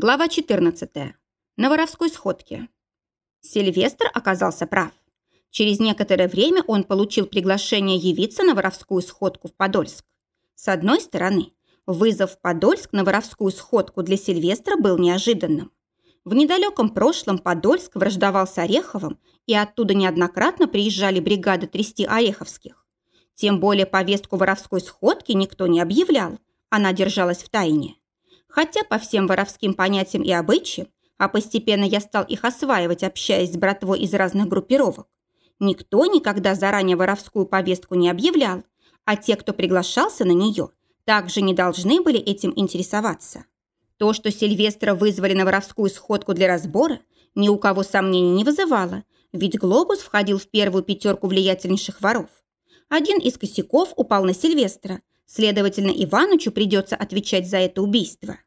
Глава 14. На воровской сходке. Сильвестр оказался прав. Через некоторое время он получил приглашение явиться на воровскую сходку в Подольск. С одной стороны, вызов в Подольск на воровскую сходку для Сильвестра был неожиданным. В недалеком прошлом Подольск враждовал с Ореховым, и оттуда неоднократно приезжали бригады трясти Ореховских. Тем более повестку воровской сходки никто не объявлял, она держалась в тайне. Хотя по всем воровским понятиям и обычаям, а постепенно я стал их осваивать, общаясь с братвой из разных группировок, никто никогда заранее воровскую повестку не объявлял, а те, кто приглашался на нее, также не должны были этим интересоваться. То, что Сильвестра вызвали на воровскую сходку для разбора, ни у кого сомнений не вызывало, ведь «Глобус» входил в первую пятерку влиятельнейших воров. Один из косяков упал на Сильвестра, Следовательно, Иванычу придется отвечать за это убийство.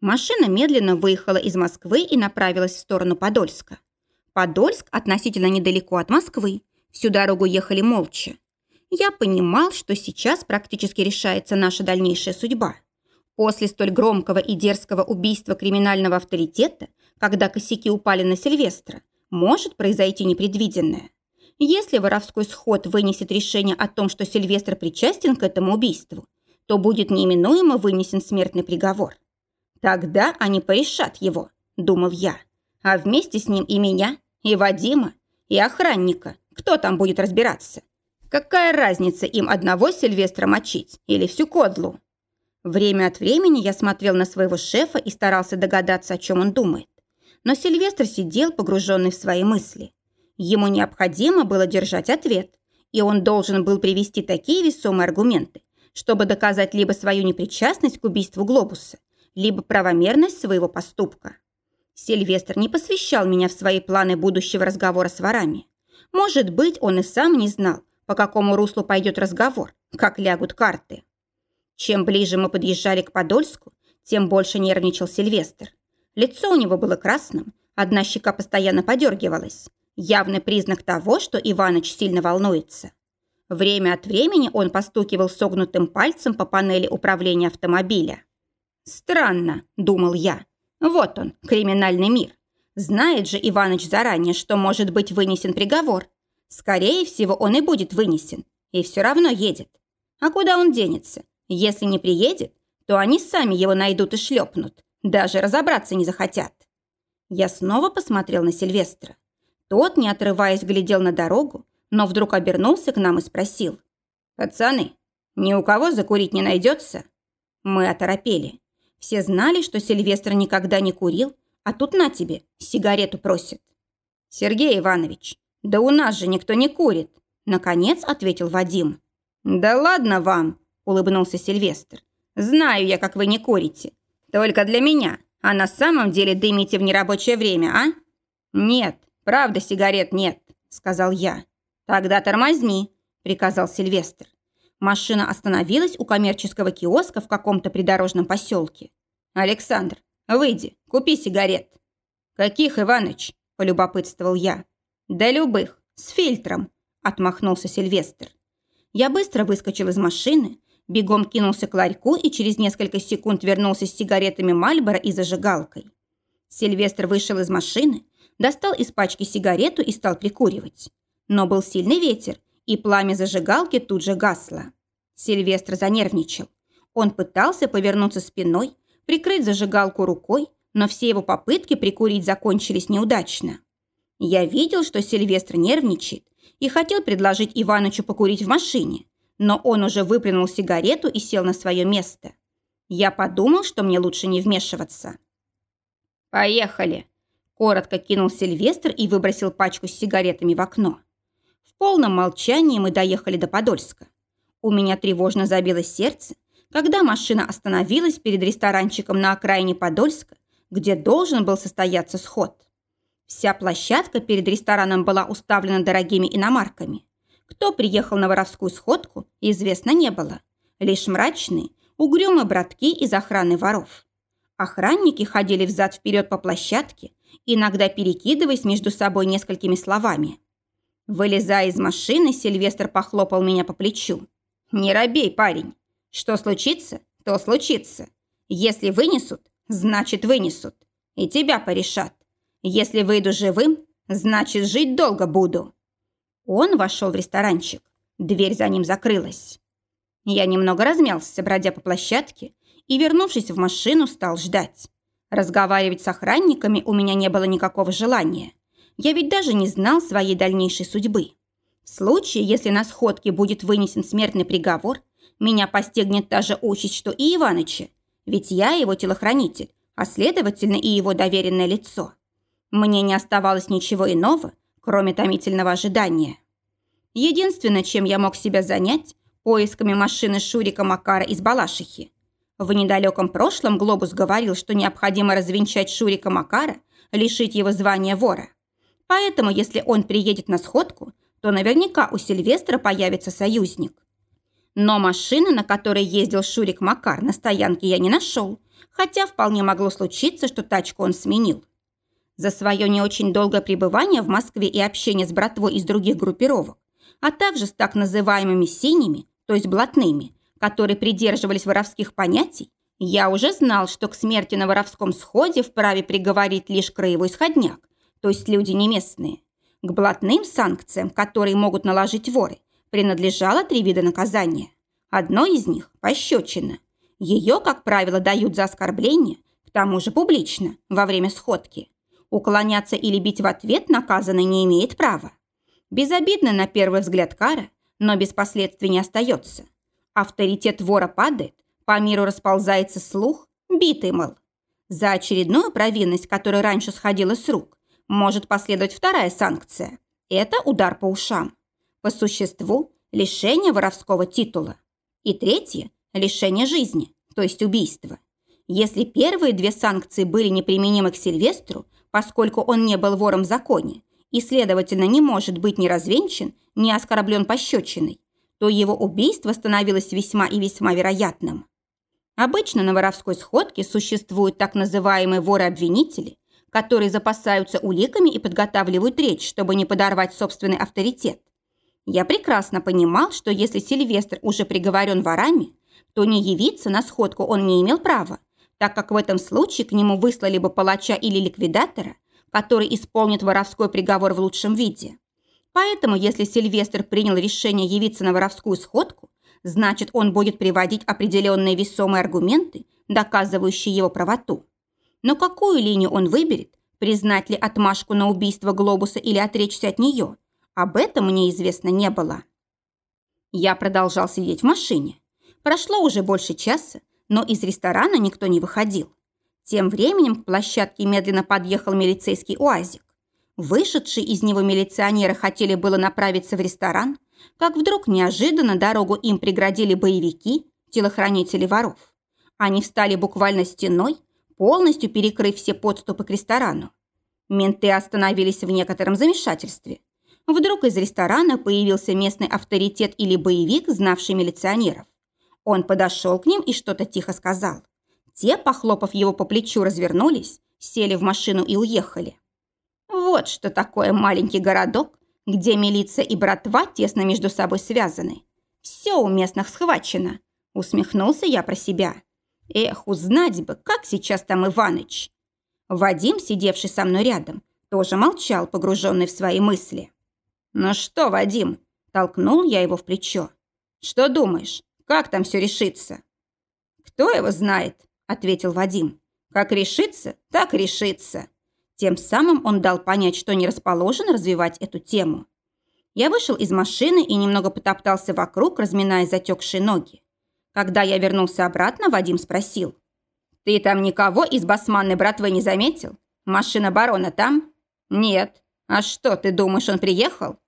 Машина медленно выехала из Москвы и направилась в сторону Подольска. Подольск относительно недалеко от Москвы. Всю дорогу ехали молча. Я понимал, что сейчас практически решается наша дальнейшая судьба. После столь громкого и дерзкого убийства криминального авторитета, когда косяки упали на Сильвестра, может произойти непредвиденное. Если воровской сход вынесет решение о том, что Сильвестр причастен к этому убийству, то будет неименуемо вынесен смертный приговор. Тогда они порешат его, думал я. А вместе с ним и меня, и Вадима, и охранника. Кто там будет разбираться? Какая разница им одного Сильвестра мочить или всю кодлу? Время от времени я смотрел на своего шефа и старался догадаться, о чем он думает. Но Сильвестр сидел, погруженный в свои мысли. Ему необходимо было держать ответ, и он должен был привести такие весомые аргументы, чтобы доказать либо свою непричастность к убийству Глобуса, либо правомерность своего поступка. Сильвестр не посвящал меня в свои планы будущего разговора с ворами. Может быть, он и сам не знал, по какому руслу пойдет разговор, как лягут карты. Чем ближе мы подъезжали к Подольску, тем больше нервничал Сильвестр. Лицо у него было красным, одна щека постоянно подергивалась. Явный признак того, что Иваныч сильно волнуется. Время от времени он постукивал согнутым пальцем по панели управления автомобиля. «Странно», – думал я. «Вот он, криминальный мир. Знает же Иваныч заранее, что может быть вынесен приговор. Скорее всего, он и будет вынесен. И все равно едет. А куда он денется? Если не приедет, то они сами его найдут и шлепнут. Даже разобраться не захотят». Я снова посмотрел на Сильвестра. Тот, не отрываясь, глядел на дорогу, но вдруг обернулся к нам и спросил. «Пацаны, ни у кого закурить не найдется?» Мы оторопели. Все знали, что Сильвестр никогда не курил, а тут на тебе, сигарету просит. «Сергей Иванович, да у нас же никто не курит», наконец ответил Вадим. «Да ладно вам», улыбнулся Сильвестр. «Знаю я, как вы не курите. Только для меня. А на самом деле дымите в нерабочее время, а?» «Нет, «Правда, сигарет нет», – сказал я. «Тогда тормозни», – приказал Сильвестр. Машина остановилась у коммерческого киоска в каком-то придорожном поселке. «Александр, выйди, купи сигарет». «Каких, Иваныч?» – полюбопытствовал я. «Да любых, с фильтром», – отмахнулся Сильвестр. Я быстро выскочил из машины, бегом кинулся к ларьку и через несколько секунд вернулся с сигаретами Мальбора и зажигалкой. Сильвестр вышел из машины, достал из пачки сигарету и стал прикуривать. Но был сильный ветер, и пламя зажигалки тут же гасло. Сильвестр занервничал. Он пытался повернуться спиной, прикрыть зажигалку рукой, но все его попытки прикурить закончились неудачно. Я видел, что Сильвестр нервничает и хотел предложить Иванычу покурить в машине, но он уже выплюнул сигарету и сел на свое место. Я подумал, что мне лучше не вмешиваться. «Поехали!» Коротко кинул Сильвестр и выбросил пачку с сигаретами в окно. В полном молчании мы доехали до Подольска. У меня тревожно забилось сердце, когда машина остановилась перед ресторанчиком на окраине Подольска, где должен был состояться сход. Вся площадка перед рестораном была уставлена дорогими иномарками. Кто приехал на воровскую сходку, известно не было. Лишь мрачные, угрюмые братки из охраны воров. Охранники ходили взад-вперед по площадке, иногда перекидываясь между собой несколькими словами. Вылезая из машины, Сильвестр похлопал меня по плечу. «Не робей, парень. Что случится, то случится. Если вынесут, значит, вынесут. И тебя порешат. Если выйду живым, значит, жить долго буду». Он вошел в ресторанчик. Дверь за ним закрылась. Я немного размялся, бродя по площадке, и, вернувшись в машину, стал ждать. Разговаривать с охранниками у меня не было никакого желания. Я ведь даже не знал своей дальнейшей судьбы. В случае, если на сходке будет вынесен смертный приговор, меня постигнет та же участь, что и Иваныча, ведь я его телохранитель, а следовательно и его доверенное лицо. Мне не оставалось ничего иного, кроме томительного ожидания. Единственное, чем я мог себя занять, поисками машины Шурика Макара из Балашихи. В недалеком прошлом Глобус говорил, что необходимо развенчать Шурика Макара, лишить его звания вора. Поэтому, если он приедет на сходку, то наверняка у Сильвестра появится союзник. Но машины, на которой ездил Шурик Макар, на стоянке я не нашел, хотя вполне могло случиться, что тачку он сменил. За свое не очень долгое пребывание в Москве и общение с братвой из других группировок, а также с так называемыми «синими», то есть блатными, которые придерживались воровских понятий, я уже знал, что к смерти на воровском сходе вправе приговорить лишь краевой сходняк, то есть люди не местные. К блатным санкциям, которые могут наложить воры, принадлежало три вида наказания. Одно из них – пощечина. Ее, как правило, дают за оскорбление, к тому же публично, во время сходки. Уклоняться или бить в ответ наказанный не имеет права. Безобидно на первый взгляд кара, но без последствий не остается. Авторитет вора падает, по миру расползается слух, битый, мол. За очередную провинность, которая раньше сходила с рук, может последовать вторая санкция. Это удар по ушам. По существу – лишение воровского титула. И третье – лишение жизни, то есть убийство. Если первые две санкции были неприменимы к Сильвестру, поскольку он не был вором в законе и, следовательно, не может быть ни развенчан, ни оскорблен пощечиной, то его убийство становилось весьма и весьма вероятным. Обычно на воровской сходке существуют так называемые воры-обвинители, которые запасаются уликами и подготавливают речь, чтобы не подорвать собственный авторитет. Я прекрасно понимал, что если Сильвестр уже приговорен ворами, то не явиться на сходку он не имел права, так как в этом случае к нему выслали бы палача или ликвидатора, который исполнит воровской приговор в лучшем виде. Поэтому, если Сильвестр принял решение явиться на воровскую сходку, значит, он будет приводить определенные весомые аргументы, доказывающие его правоту. Но какую линию он выберет, признать ли отмашку на убийство Глобуса или отречься от нее, об этом мне известно не было. Я продолжал сидеть в машине. Прошло уже больше часа, но из ресторана никто не выходил. Тем временем к площадке медленно подъехал милицейский уазик. Вышедшие из него милиционеры хотели было направиться в ресторан, как вдруг неожиданно дорогу им преградили боевики, телохранители воров. Они встали буквально стеной, полностью перекрыв все подступы к ресторану. Менты остановились в некотором замешательстве. Вдруг из ресторана появился местный авторитет или боевик, знавший милиционеров. Он подошел к ним и что-то тихо сказал. Те, похлопав его по плечу, развернулись, сели в машину и уехали. Вот что такое маленький городок, где милиция и братва тесно между собой связаны. Все у местных схвачено. Усмехнулся я про себя. Эх, узнать бы, как сейчас там Иваныч. Вадим, сидевший со мной рядом, тоже молчал, погруженный в свои мысли. «Ну что, Вадим?» – толкнул я его в плечо. «Что думаешь, как там все решится?» «Кто его знает?» – ответил Вадим. «Как решится, так решится». Тем самым он дал понять, что не расположен развивать эту тему. Я вышел из машины и немного потоптался вокруг, разминая затекшие ноги. Когда я вернулся обратно, Вадим спросил. «Ты там никого из басманной братвы не заметил? Машина барона там?» «Нет. А что, ты думаешь, он приехал?»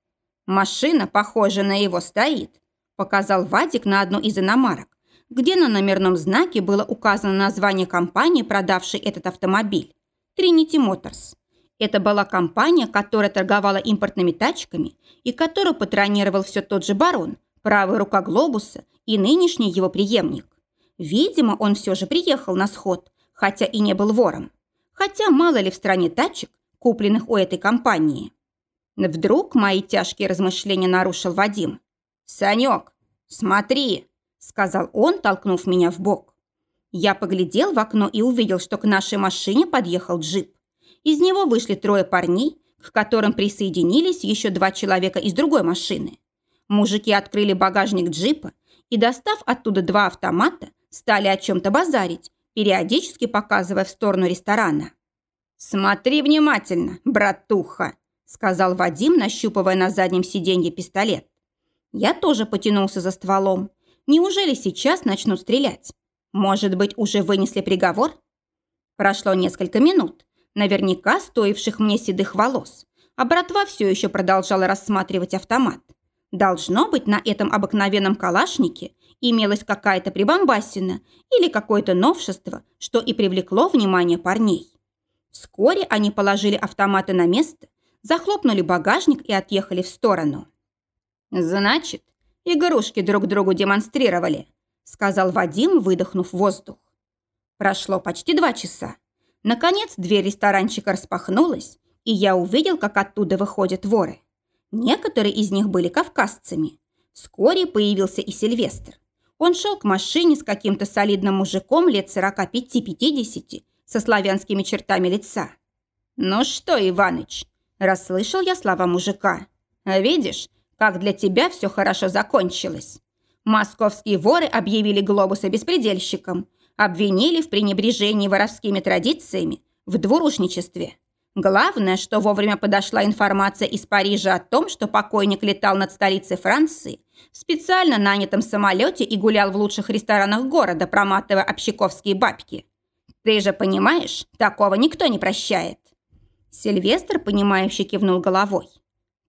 «Машина, похожая на его, стоит», – показал Вадик на одну из иномарок, где на номерном знаке было указано название компании, продавшей этот автомобиль. Trinity Motors. Это была компания, которая торговала импортными тачками и которую патронировал все тот же барон, правая рука Глобуса и нынешний его преемник. Видимо, он все же приехал на сход, хотя и не был вором. Хотя мало ли в стране тачек, купленных у этой компании. Вдруг мои тяжкие размышления нарушил Вадим. «Санек, смотри!» – сказал он, толкнув меня в бок. Я поглядел в окно и увидел, что к нашей машине подъехал джип. Из него вышли трое парней, к которым присоединились еще два человека из другой машины. Мужики открыли багажник джипа и, достав оттуда два автомата, стали о чем-то базарить, периодически показывая в сторону ресторана. «Смотри внимательно, братуха», – сказал Вадим, нащупывая на заднем сиденье пистолет. Я тоже потянулся за стволом. Неужели сейчас начнут стрелять? Может быть, уже вынесли приговор? Прошло несколько минут, наверняка стоивших мне седых волос, а братва все еще продолжала рассматривать автомат. Должно быть, на этом обыкновенном калашнике имелась какая-то прибамбасина или какое-то новшество, что и привлекло внимание парней. Вскоре они положили автоматы на место, захлопнули багажник и отъехали в сторону. «Значит, игрушки друг другу демонстрировали», сказал Вадим, выдохнув воздух. Прошло почти два часа. Наконец дверь ресторанчика распахнулась, и я увидел, как оттуда выходят воры. Некоторые из них были кавказцами. Вскоре появился и Сильвестр. Он шел к машине с каким-то солидным мужиком лет 45-50 со славянскими чертами лица. «Ну что, Иваныч?» – расслышал я слова мужика. «Видишь, как для тебя все хорошо закончилось. Московские воры объявили глобуса беспредельщиком, обвинили в пренебрежении воровскими традициями, в двурушничестве. Главное, что вовремя подошла информация из Парижа о том, что покойник летал над столицей Франции в специально нанятом самолете и гулял в лучших ресторанах города, проматывая общаковские бабки. Ты же понимаешь, такого никто не прощает. Сильвестр, понимающе кивнул головой.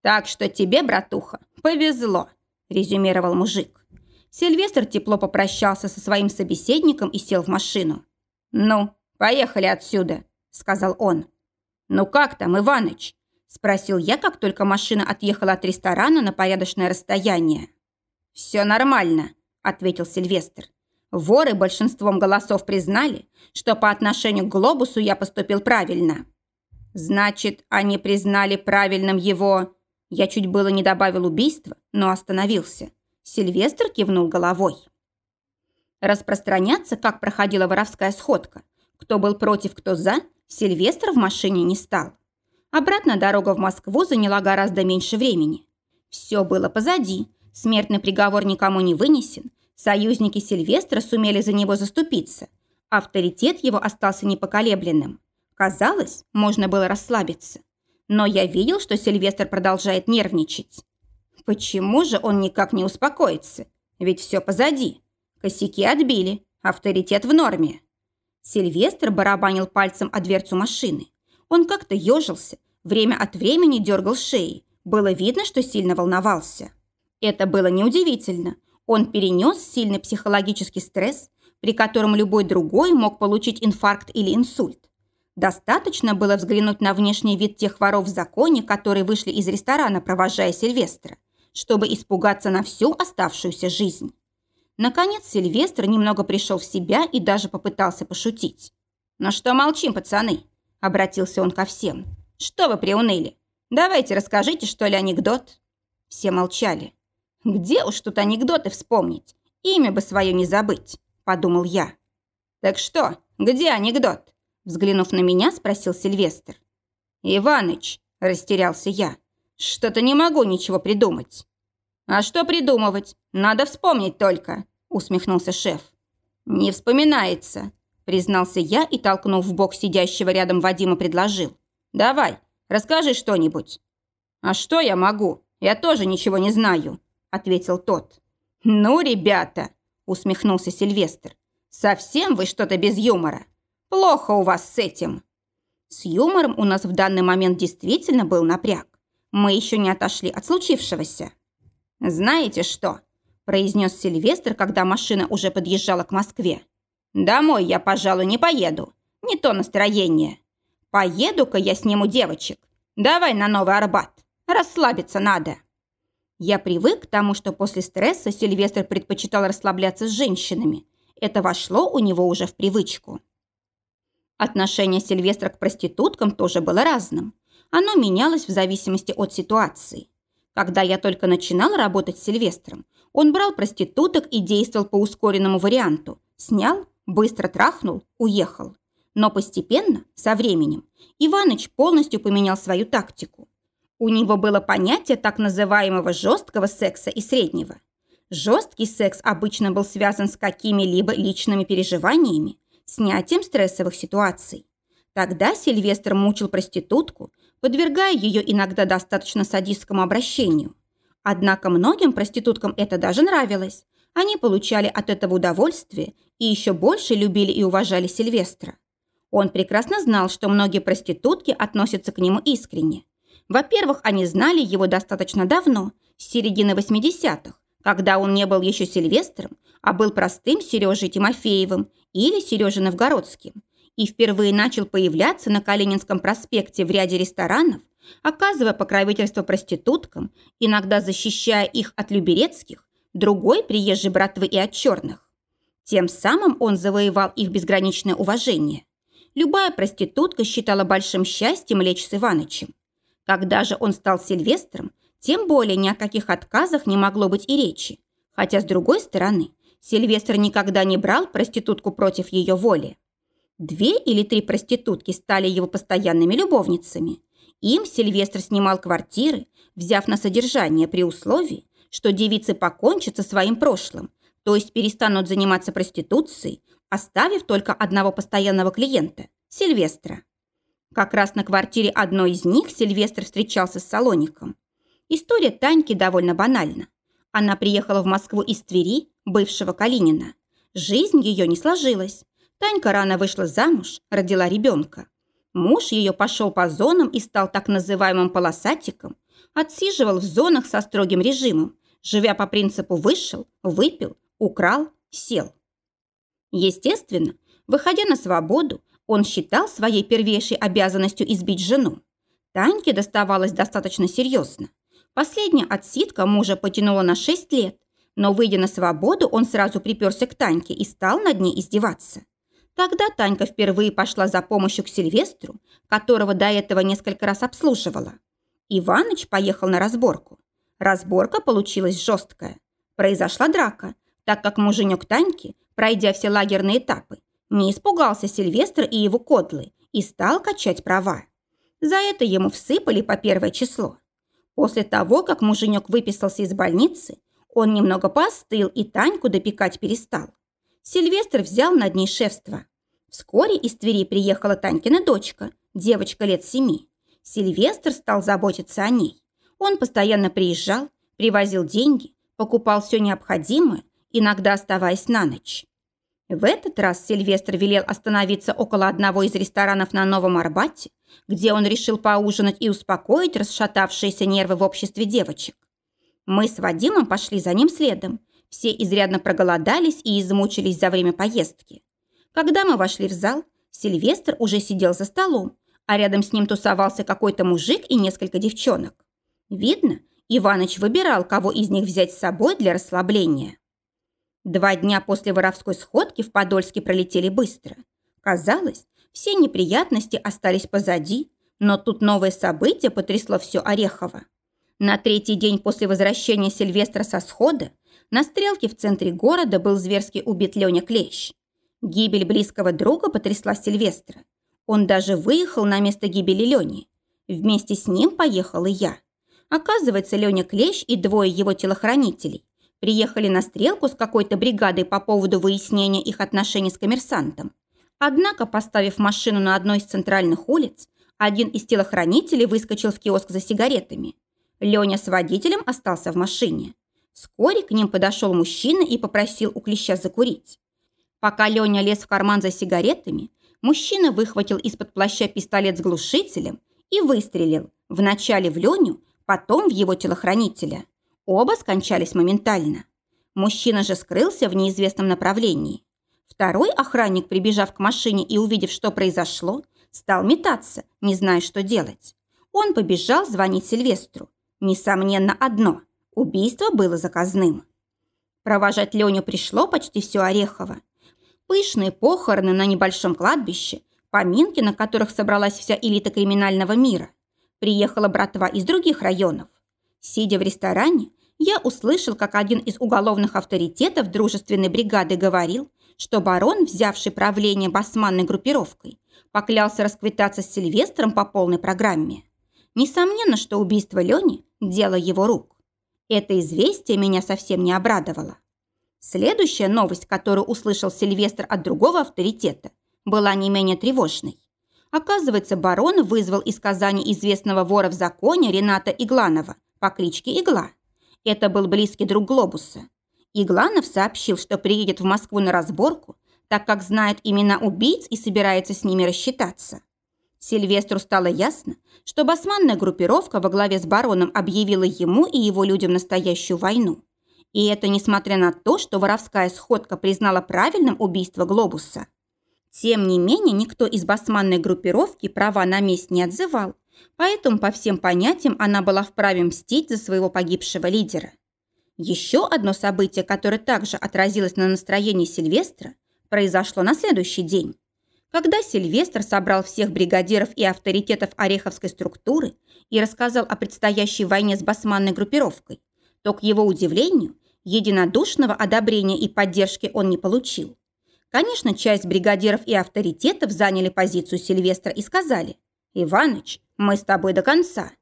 «Так что тебе, братуха, повезло», – резюмировал мужик. Сильвестр тепло попрощался со своим собеседником и сел в машину. «Ну, поехали отсюда», – сказал он. «Ну как там, Иваныч?» – спросил я, как только машина отъехала от ресторана на порядочное расстояние. «Все нормально», – ответил Сильвестр. «Воры большинством голосов признали, что по отношению к глобусу я поступил правильно». «Значит, они признали правильным его...» Я чуть было не добавил убийство, но остановился. Сильвестр кивнул головой. Распространяться, как проходила воровская сходка, кто был против, кто за, Сильвестр в машине не стал. Обратно дорога в Москву заняла гораздо меньше времени. Все было позади, смертный приговор никому не вынесен, союзники Сильвестра сумели за него заступиться, авторитет его остался непоколебленным. Казалось, можно было расслабиться. Но я видел, что Сильвестр продолжает нервничать. Почему же он никак не успокоится? Ведь все позади. Косяки отбили, авторитет в норме. Сильвестр барабанил пальцем о дверцу машины. Он как-то ежился, время от времени дергал шеи. Было видно, что сильно волновался. Это было неудивительно. Он перенес сильный психологический стресс, при котором любой другой мог получить инфаркт или инсульт. Достаточно было взглянуть на внешний вид тех воров в законе, которые вышли из ресторана, провожая Сильвестра чтобы испугаться на всю оставшуюся жизнь. Наконец Сильвестр немного пришел в себя и даже попытался пошутить. «Ну что молчим, пацаны?» – обратился он ко всем. «Что вы приуныли? Давайте расскажите, что ли, анекдот?» Все молчали. «Где уж тут анекдоты вспомнить? Имя бы свое не забыть», – подумал я. «Так что, где анекдот?» Взглянув на меня, спросил Сильвестр. «Иваныч», – растерялся я, – «что-то не могу ничего придумать». «А что придумывать? Надо вспомнить только», – усмехнулся шеф. «Не вспоминается», – признался я и, толкнув в бок сидящего рядом Вадима, предложил. «Давай, расскажи что-нибудь». «А что я могу? Я тоже ничего не знаю», – ответил тот. «Ну, ребята», – усмехнулся Сильвестр, – «совсем вы что-то без юмора. Плохо у вас с этим». С юмором у нас в данный момент действительно был напряг. Мы еще не отошли от случившегося. «Знаете что?» – произнес Сильвестр, когда машина уже подъезжала к Москве. «Домой я, пожалуй, не поеду. Не то настроение. Поеду-ка я сниму девочек. Давай на Новый Арбат. Расслабиться надо». Я привык к тому, что после стресса Сильвестр предпочитал расслабляться с женщинами. Это вошло у него уже в привычку. Отношение Сильвестра к проституткам тоже было разным. Оно менялось в зависимости от ситуации. Когда я только начинал работать с Сильвестром, он брал проституток и действовал по ускоренному варианту. Снял, быстро трахнул, уехал. Но постепенно, со временем, Иваныч полностью поменял свою тактику. У него было понятие так называемого жесткого секса и среднего. Жесткий секс обычно был связан с какими-либо личными переживаниями, снятием стрессовых ситуаций. Тогда Сильвестр мучил проститутку, подвергая ее иногда достаточно садистскому обращению. Однако многим проституткам это даже нравилось. Они получали от этого удовольствие и еще больше любили и уважали Сильвестра. Он прекрасно знал, что многие проститутки относятся к нему искренне. Во-первых, они знали его достаточно давно, с середины 80-х, когда он не был еще Сильвестром, а был простым Сережей Тимофеевым или Сережей Новгородским, и впервые начал появляться на Калининском проспекте в ряде ресторанов, оказывая покровительство проституткам, иногда защищая их от люберецких, другой приезжей братвы и от черных. Тем самым он завоевал их безграничное уважение. Любая проститутка считала большим счастьем лечь с Иванычем. Когда же он стал Сильвестром, тем более ни о каких отказах не могло быть и речи. Хотя, с другой стороны, Сильвестр никогда не брал проститутку против ее воли. Две или три проститутки стали его постоянными любовницами. Им Сильвестр снимал квартиры, взяв на содержание при условии, что девицы покончат со своим прошлым, то есть перестанут заниматься проституцией, оставив только одного постоянного клиента – Сильвестра. Как раз на квартире одной из них Сильвестр встречался с Салоником. История Таньки довольно банальна. Она приехала в Москву из Твери, бывшего Калинина. Жизнь ее не сложилась. Танька рано вышла замуж, родила ребенка. Муж ее пошел по зонам и стал так называемым полосатиком, отсиживал в зонах со строгим режимом, живя по принципу «вышел, выпил, украл, сел». Естественно, выходя на свободу, он считал своей первейшей обязанностью избить жену. Таньке доставалось достаточно серьезно. Последняя отсидка мужа потянула на 6 лет, но, выйдя на свободу, он сразу приперся к Таньке и стал над ней издеваться. Тогда Танька впервые пошла за помощью к Сильвестру, которого до этого несколько раз обслуживала. Иваныч поехал на разборку. Разборка получилась жесткая. Произошла драка, так как муженек Таньки, пройдя все лагерные этапы, не испугался Сильвестра и его кодлы и стал качать права. За это ему всыпали по первое число. После того, как муженек выписался из больницы, он немного поостыл и Таньку допекать перестал. Сильвестр взял над ней шефство. Вскоре из Твери приехала Танькина дочка, девочка лет семи. Сильвестр стал заботиться о ней. Он постоянно приезжал, привозил деньги, покупал все необходимое, иногда оставаясь на ночь. В этот раз Сильвестр велел остановиться около одного из ресторанов на Новом Арбате, где он решил поужинать и успокоить расшатавшиеся нервы в обществе девочек. Мы с Вадимом пошли за ним следом, все изрядно проголодались и измучились за время поездки. Когда мы вошли в зал, Сильвестр уже сидел за столом, а рядом с ним тусовался какой-то мужик и несколько девчонок. Видно, Иваныч выбирал, кого из них взять с собой для расслабления. Два дня после воровской сходки в Подольске пролетели быстро. Казалось, все неприятности остались позади, но тут новое событие потрясло все Орехово. На третий день после возвращения Сильвестра со схода на стрелке в центре города был зверски убит Леня Клещ. Гибель близкого друга потрясла Сильвестра. Он даже выехал на место гибели Лени. Вместе с ним поехал и я. Оказывается, Леня Клещ и двое его телохранителей приехали на стрелку с какой-то бригадой по поводу выяснения их отношений с коммерсантом. Однако, поставив машину на одной из центральных улиц, один из телохранителей выскочил в киоск за сигаретами. Леня с водителем остался в машине. Вскоре к ним подошел мужчина и попросил у клеща закурить. Пока Леня лез в карман за сигаретами, мужчина выхватил из-под плаща пистолет с глушителем и выстрелил вначале в Леню, потом в его телохранителя. Оба скончались моментально. Мужчина же скрылся в неизвестном направлении. Второй охранник, прибежав к машине и увидев, что произошло, стал метаться, не зная, что делать. Он побежал звонить Сильвестру. Несомненно, одно. Убийство было заказным. Провожать Леню пришло почти все Орехово. Пышные похороны на небольшом кладбище, поминки, на которых собралась вся элита криминального мира. Приехала братва из других районов. Сидя в ресторане, я услышал, как один из уголовных авторитетов дружественной бригады говорил, что барон, взявший правление басманной группировкой, поклялся расквитаться с Сильвестром по полной программе. Несомненно, что убийство Лени – дело его рук. Это известие меня совсем не обрадовало. Следующая новость, которую услышал Сильвестр от другого авторитета, была не менее тревожной. Оказывается, барон вызвал из Казани известного вора в законе Рената Игланова по кличке Игла. Это был близкий друг Глобуса. Игланов сообщил, что приедет в Москву на разборку, так как знает имена убийц и собирается с ними рассчитаться. Сильвестру стало ясно, что басманная группировка во главе с бароном объявила ему и его людям настоящую войну. И это несмотря на то, что воровская сходка признала правильным убийство Глобуса. Тем не менее, никто из басманной группировки права на месть не отзывал, поэтому по всем понятиям она была вправе мстить за своего погибшего лидера. Еще одно событие, которое также отразилось на настроении Сильвестра, произошло на следующий день. Когда Сильвестр собрал всех бригадиров и авторитетов Ореховской структуры и рассказал о предстоящей войне с басманной группировкой, то, к его удивлению, единодушного одобрения и поддержки он не получил. Конечно, часть бригадиров и авторитетов заняли позицию Сильвестра и сказали «Иваныч, мы с тобой до конца»,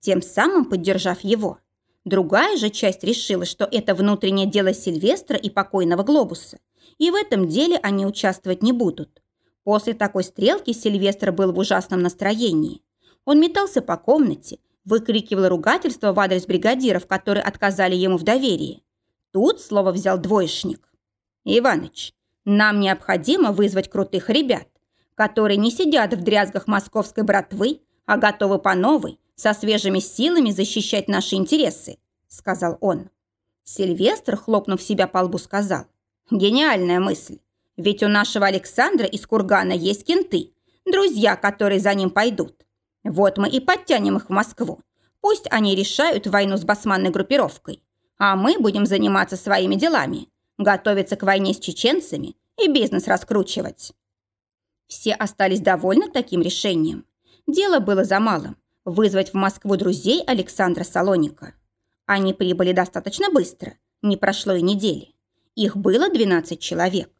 тем самым поддержав его. Другая же часть решила, что это внутреннее дело Сильвестра и покойного Глобуса, и в этом деле они участвовать не будут. После такой стрелки Сильвестр был в ужасном настроении. Он метался по комнате, выкрикивал ругательства в адрес бригадиров, которые отказали ему в доверии. Тут слово взял двоечник. «Иваныч, нам необходимо вызвать крутых ребят, которые не сидят в дрязгах московской братвы, а готовы по новой, со свежими силами защищать наши интересы», – сказал он. Сильвестр, хлопнув себя по лбу, сказал. «Гениальная мысль. Ведь у нашего Александра из Кургана есть кенты, друзья, которые за ним пойдут. Вот мы и подтянем их в Москву. Пусть они решают войну с басманной группировкой, а мы будем заниматься своими делами, готовиться к войне с чеченцами и бизнес раскручивать. Все остались довольны таким решением. Дело было за малым – вызвать в Москву друзей Александра Салоника. Они прибыли достаточно быстро, не прошло и недели. Их было 12 человек.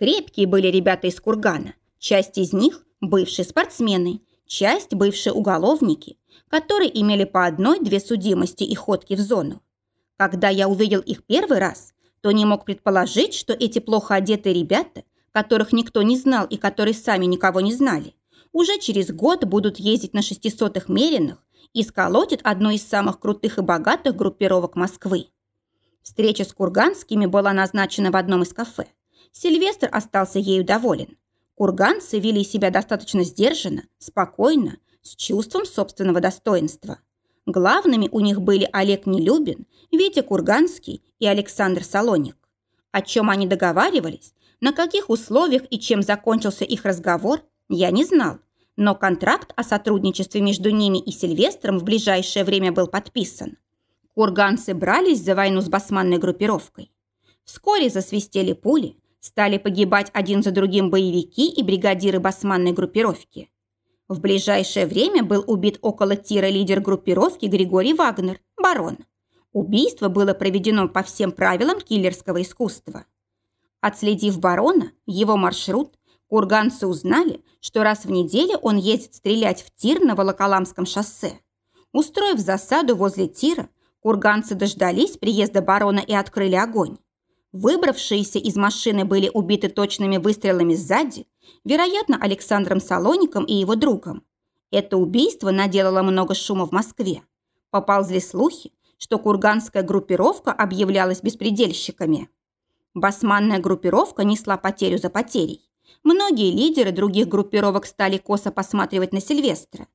Крепкие были ребята из Кургана. Часть из них – бывшие спортсмены, часть – бывшие уголовники, которые имели по одной-две судимости и ходки в зону. Когда я увидел их первый раз, то не мог предположить, что эти плохо одетые ребята, которых никто не знал и которые сами никого не знали, уже через год будут ездить на шестисотых меренных и сколотят одну из самых крутых и богатых группировок Москвы. Встреча с курганскими была назначена в одном из кафе. Сильвестр остался ею доволен. Курганцы вели себя достаточно сдержанно, спокойно, с чувством собственного достоинства. Главными у них были Олег Нелюбин, Витя Курганский и Александр Салоник. О чем они договаривались, на каких условиях и чем закончился их разговор, я не знал. Но контракт о сотрудничестве между ними и Сильвестром в ближайшее время был подписан. Курганцы брались за войну с басманной группировкой. Вскоре засвистели пули, стали погибать один за другим боевики и бригадиры басманной группировки. В ближайшее время был убит около тира лидер группировки Григорий Вагнер, барон. Убийство было проведено по всем правилам киллерского искусства. Отследив барона, его маршрут, курганцы узнали, что раз в неделю он ездит стрелять в тир на Волоколамском шоссе. Устроив засаду возле тира, курганцы дождались приезда барона и открыли огонь. Выбравшиеся из машины были убиты точными выстрелами сзади, вероятно, Александром Салоником и его другом. Это убийство наделало много шума в Москве. Поползли слухи, что курганская группировка объявлялась беспредельщиками. Басманная группировка несла потерю за потерей. Многие лидеры других группировок стали косо посматривать на Сильвестра.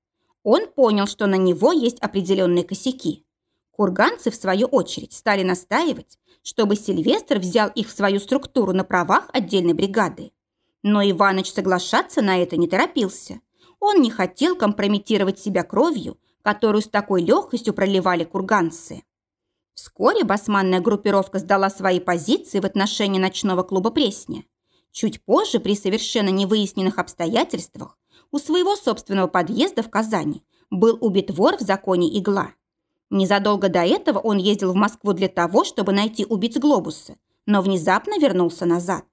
Он понял, что на него есть определенные косяки. Курганцы, в свою очередь, стали настаивать, чтобы Сильвестр взял их в свою структуру на правах отдельной бригады. Но Иваныч соглашаться на это не торопился. Он не хотел компрометировать себя кровью, которую с такой легкостью проливали курганцы. Вскоре басманная группировка сдала свои позиции в отношении ночного клуба «Пресня». Чуть позже, при совершенно невыясненных обстоятельствах, у своего собственного подъезда в Казани был убит вор в законе «Игла». Незадолго до этого он ездил в Москву для того, чтобы найти убийц Глобуса, но внезапно вернулся назад.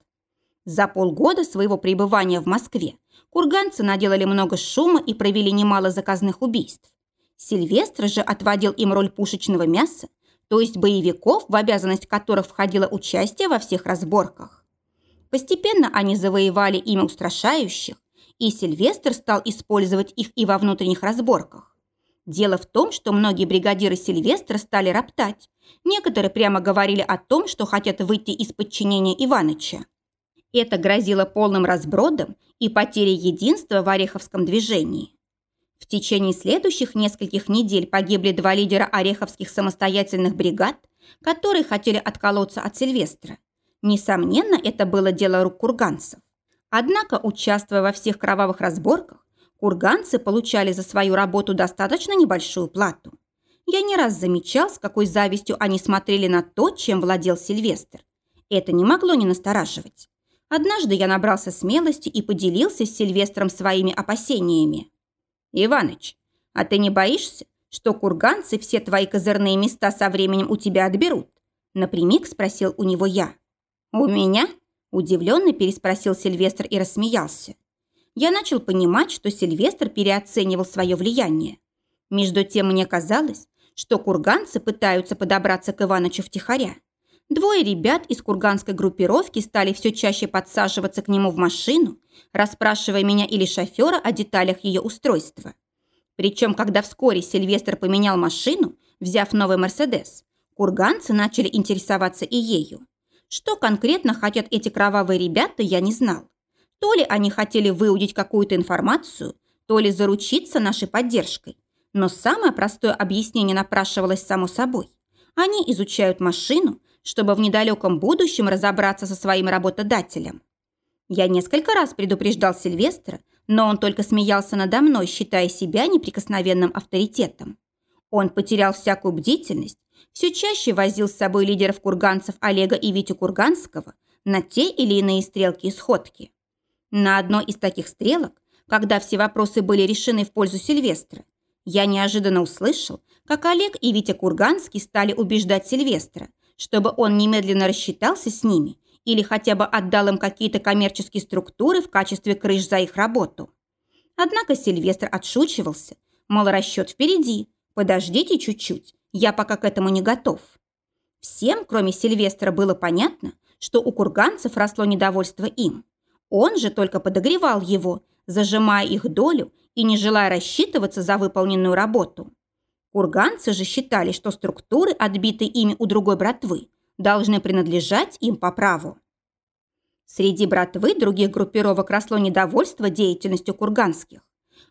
За полгода своего пребывания в Москве курганцы наделали много шума и провели немало заказных убийств. Сильвестр же отводил им роль пушечного мяса, то есть боевиков, в обязанность которых входило участие во всех разборках. Постепенно они завоевали имя устрашающих, и Сильвестр стал использовать их и во внутренних разборках. Дело в том, что многие бригадиры Сильвестра стали роптать. Некоторые прямо говорили о том, что хотят выйти из подчинения Иваныча. Это грозило полным разбродом и потерей единства в Ореховском движении. В течение следующих нескольких недель погибли два лидера ореховских самостоятельных бригад, которые хотели отколоться от Сильвестра. Несомненно, это было дело рук курганцев. Однако, участвуя во всех кровавых разборках, курганцы получали за свою работу достаточно небольшую плату. Я не раз замечал, с какой завистью они смотрели на то, чем владел Сильвестр. Это не могло не настораживать. Однажды я набрался смелости и поделился с Сильвестром своими опасениями. «Иваныч, а ты не боишься, что курганцы все твои козырные места со временем у тебя отберут?» Напрямик спросил у него я. «У меня?» – удивленно переспросил Сильвестр и рассмеялся. Я начал понимать, что Сильвестр переоценивал свое влияние. Между тем мне казалось, что курганцы пытаются подобраться к Иванычу втихаря. Двое ребят из курганской группировки стали все чаще подсаживаться к нему в машину, расспрашивая меня или шофера о деталях ее устройства. Причем, когда вскоре Сильвестр поменял машину, взяв новый «Мерседес», курганцы начали интересоваться и ею. Что конкретно хотят эти кровавые ребята, я не знал. То ли они хотели выудить какую-то информацию, то ли заручиться нашей поддержкой. Но самое простое объяснение напрашивалось само собой. Они изучают машину, чтобы в недалеком будущем разобраться со своим работодателем. Я несколько раз предупреждал Сильвестра, но он только смеялся надо мной, считая себя неприкосновенным авторитетом. Он потерял всякую бдительность, все чаще возил с собой лидеров курганцев Олега и Витю Курганского на те или иные стрелки и сходки. На одной из таких стрелок, когда все вопросы были решены в пользу Сильвестра, я неожиданно услышал, как Олег и Витя Курганский стали убеждать Сильвестра, чтобы он немедленно рассчитался с ними или хотя бы отдал им какие-то коммерческие структуры в качестве крыш за их работу. Однако Сильвестр отшучивался, мол, расчет впереди, подождите чуть-чуть, я пока к этому не готов. Всем, кроме Сильвестра, было понятно, что у курганцев росло недовольство им. Он же только подогревал его, зажимая их долю и не желая рассчитываться за выполненную работу. Курганцы же считали, что структуры, отбитые ими у другой братвы, должны принадлежать им по праву. Среди братвы других группировок росло недовольство деятельностью курганских.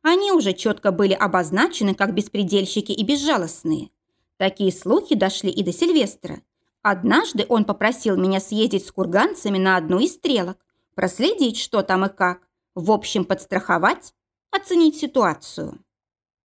Они уже четко были обозначены как беспредельщики и безжалостные. Такие слухи дошли и до Сильвестра. Однажды он попросил меня съездить с курганцами на одну из стрелок, проследить, что там и как, в общем, подстраховать, оценить ситуацию.